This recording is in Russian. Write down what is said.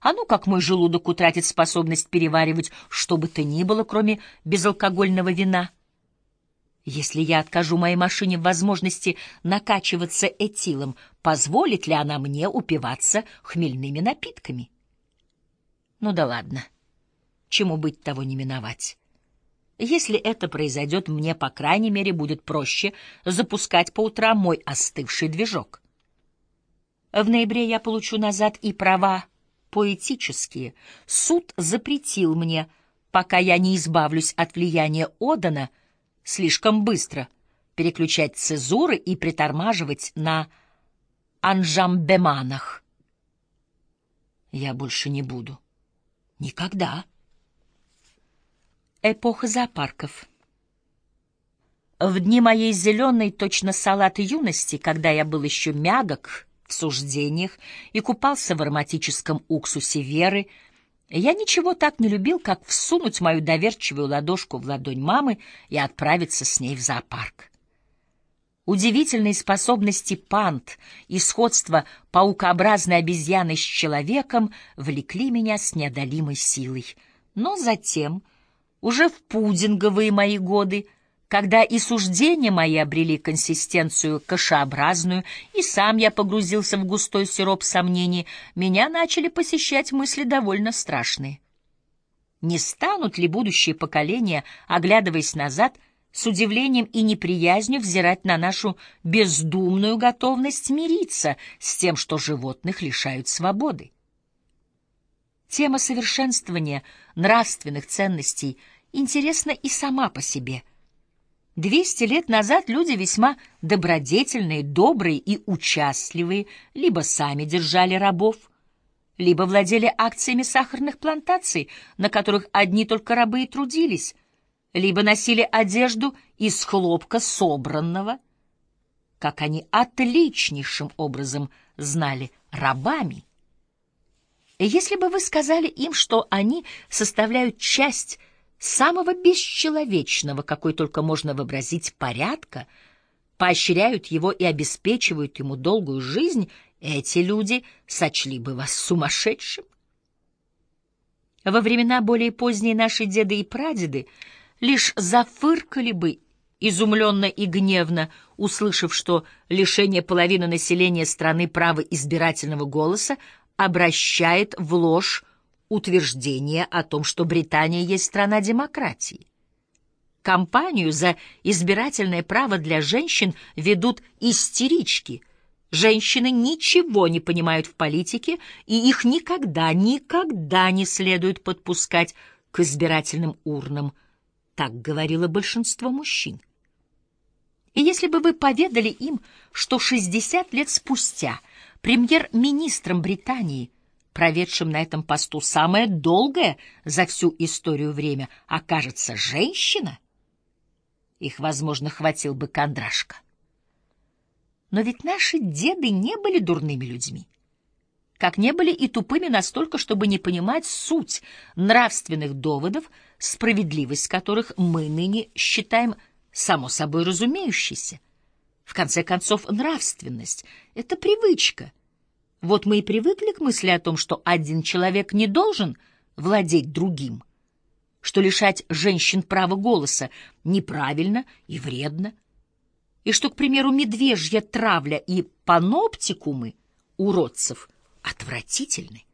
А ну, как мой желудок утратит способность переваривать что бы то ни было, кроме безалкогольного вина. Если я откажу моей машине в возможности накачиваться этилом, позволит ли она мне упиваться хмельными напитками? Ну да ладно, чему быть того не миновать. Если это произойдет, мне, по крайней мере, будет проще запускать по утрам мой остывший движок. В ноябре я получу назад и права поэтические. Суд запретил мне, пока я не избавлюсь от влияния Одана, слишком быстро переключать цезуры и притормаживать на анжамбеманах. Я больше не буду. Никогда. Эпоха зоопарков. В дни моей зеленой, точно салат юности, когда я был еще мягок в суждениях и купался в ароматическом уксусе веры, я ничего так не любил, как всунуть мою доверчивую ладошку в ладонь мамы и отправиться с ней в зоопарк. Удивительные способности пант и сходство паукообразной обезьяны с человеком влекли меня с неодолимой силой. Но затем, уже в пудинговые мои годы, когда и суждения мои обрели консистенцию кашеобразную, и сам я погрузился в густой сироп сомнений, меня начали посещать мысли довольно страшные. Не станут ли будущие поколения, оглядываясь назад, с удивлением и неприязнью взирать на нашу бездумную готовность мириться с тем, что животных лишают свободы? Тема совершенствования нравственных ценностей интересна и сама по себе – Двести лет назад люди весьма добродетельные, добрые и участливые либо сами держали рабов, либо владели акциями сахарных плантаций, на которых одни только рабы и трудились, либо носили одежду из хлопка собранного, как они отличнейшим образом знали, рабами. Если бы вы сказали им, что они составляют часть самого бесчеловечного, какой только можно вообразить, порядка, поощряют его и обеспечивают ему долгую жизнь, эти люди сочли бы вас сумасшедшим. Во времена более поздние наши деды и прадеды лишь зафыркали бы изумленно и гневно, услышав, что лишение половины населения страны права избирательного голоса обращает в ложь утверждение о том, что Британия есть страна демократии. Кампанию за избирательное право для женщин ведут истерички. Женщины ничего не понимают в политике, и их никогда, никогда не следует подпускать к избирательным урнам. Так говорило большинство мужчин. И если бы вы поведали им, что 60 лет спустя премьер-министром Британии – проведшим на этом посту самое долгое за всю историю время, окажется женщина, их, возможно, хватил бы кондрашка. Но ведь наши деды не были дурными людьми, как не были и тупыми настолько, чтобы не понимать суть нравственных доводов, справедливость которых мы ныне считаем само собой разумеющейся. В конце концов, нравственность — это привычка — вот мы и привыкли к мысли о том, что один человек не должен владеть другим, что лишать женщин права голоса неправильно и вредно, и что, к примеру, медвежья травля и паноптикумы уродцев отвратительны.